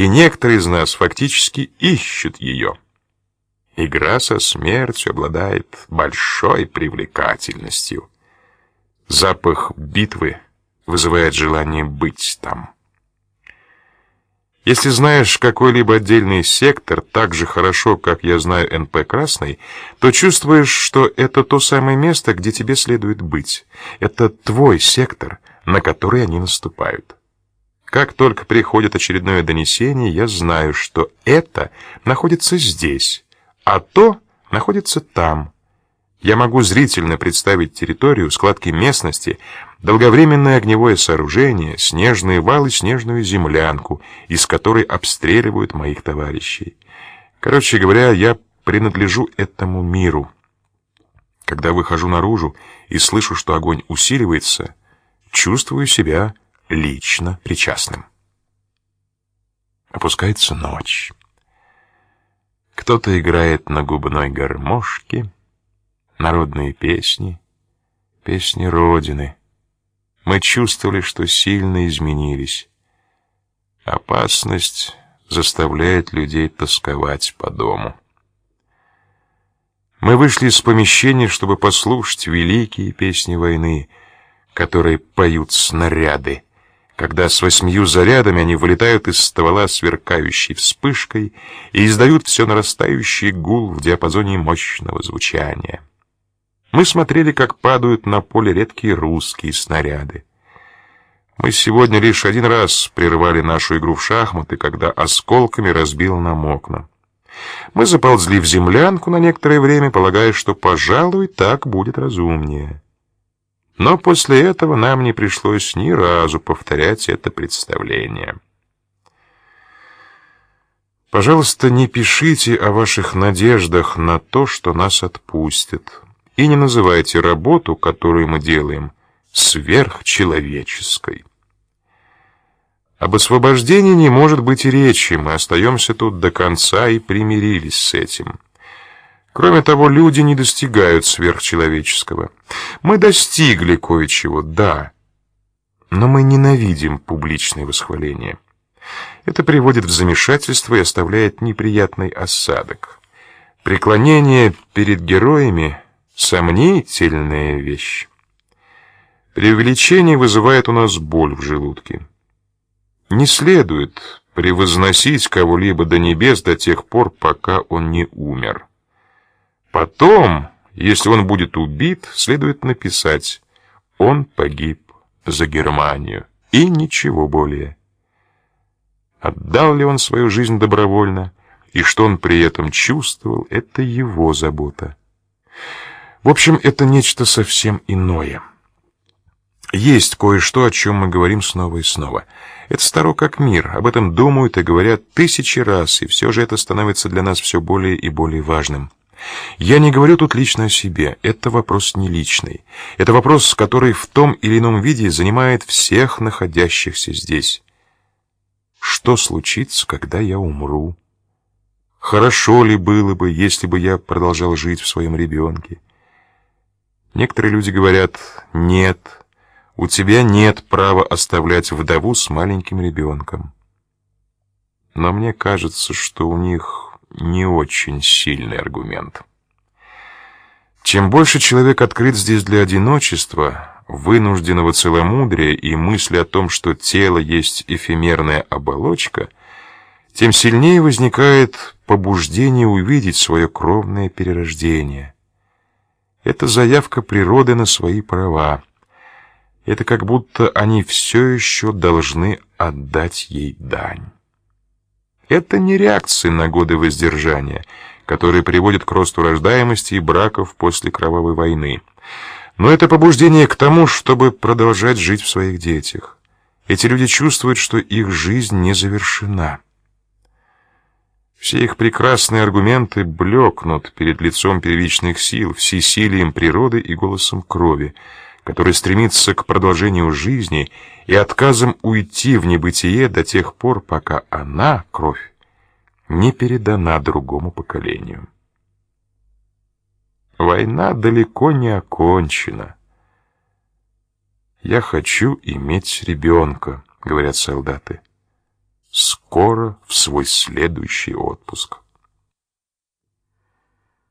и некоторые из нас фактически ищут ее. Игра со смертью обладает большой привлекательностью. Запах битвы вызывает желание быть там. Если знаешь какой-либо отдельный сектор так же хорошо, как я знаю НП Красный, то чувствуешь, что это то самое место, где тебе следует быть. Это твой сектор, на который они наступают. Как только приходит очередное донесение, я знаю, что это находится здесь, а то находится там. Я могу зрительно представить территорию, складки местности, долговременное огневое сооружение, снежные валы, снежную землянку, из которой обстреливают моих товарищей. Короче говоря, я принадлежу этому миру. Когда выхожу наружу и слышу, что огонь усиливается, чувствую себя лично причастным. Опускается ночь. Кто-то играет на губной гармошке, народные песни, песни Родины. Мы чувствовали, что сильно изменились. Опасность заставляет людей тосковать по дому. Мы вышли из помещения, чтобы послушать великие песни войны, которые поют снаряды когда с восьмью зарядами они вылетают из ствола сверкающей вспышкой и издают все нарастающий гул в диапазоне мощного звучания. Мы смотрели, как падают на поле редкие русские снаряды. Мы сегодня лишь один раз прервали нашу игру в шахматы, когда осколками разбил нам окна. Мы заползли в землянку на некоторое время, полагая, что, пожалуй, так будет разумнее. Но после этого нам не пришлось ни разу повторять это представление. Пожалуйста, не пишите о ваших надеждах на то, что нас отпустят, и не называйте работу, которую мы делаем, сверхчеловеческой. Об освобождении не может быть и речи, мы остаемся тут до конца и примирились с этим. Кроме того, люди не достигают сверхчеловеческого. Мы достигли кое-чего, да, но мы ненавидим публичное восхваление. Это приводит в замешательство и оставляет неприятный осадок. Преклонение перед героями — сомнительная вещь. Преувеличение вызывает у нас боль в желудке. Не следует превозносить кого-либо до небес до тех пор, пока он не умер. Потом, если он будет убит, следует написать «Он погиб за Германию» и ничего более. Отдал ли он свою жизнь добровольно, и что он при этом чувствовал, это его забота. В общем, это нечто совсем иное. Есть кое-что, о чем мы говорим снова и снова. Это старо как мир, об этом думают и говорят тысячи раз, и все же это становится для нас все более и более важным. Я не говорю тут лично о себе, это вопрос не личный. Это вопрос, который в том или ином виде занимает всех находящихся здесь. Что случится, когда я умру? Хорошо ли было бы, если бы я продолжал жить в своем ребенке? Некоторые люди говорят «нет». У тебя нет права оставлять вдову с маленьким ребенком. Но мне кажется, что у них не очень сильный аргумент. Чем больше человек открыт здесь для одиночества, вынужденного целомудрия и мысли о том, что тело есть эфемерная оболочка, тем сильнее возникает побуждение увидеть свое кровное перерождение. Это заявка природы на свои права. Это как будто они все еще должны отдать ей дань. Это не реакции на годы воздержания, которые приводят к росту рождаемости и браков после кровавой войны. Но это побуждение к тому, чтобы продолжать жить в своих детях. Эти люди чувствуют, что их жизнь не завершена. Все их прекрасные аргументы блекнут перед лицом первичных сил, всесилием природы и голосом крови, который стремится к продолжению жизни и отказом уйти в небытие до тех пор, пока она, кровь, не передана другому поколению. Война далеко не окончена. «Я хочу иметь ребенка», — говорят солдаты. скоро в свой следующий отпуск.